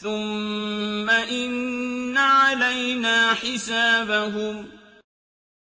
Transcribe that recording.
ثُمَّ إِنَّ عَلَيْنَا حِسَابَهُم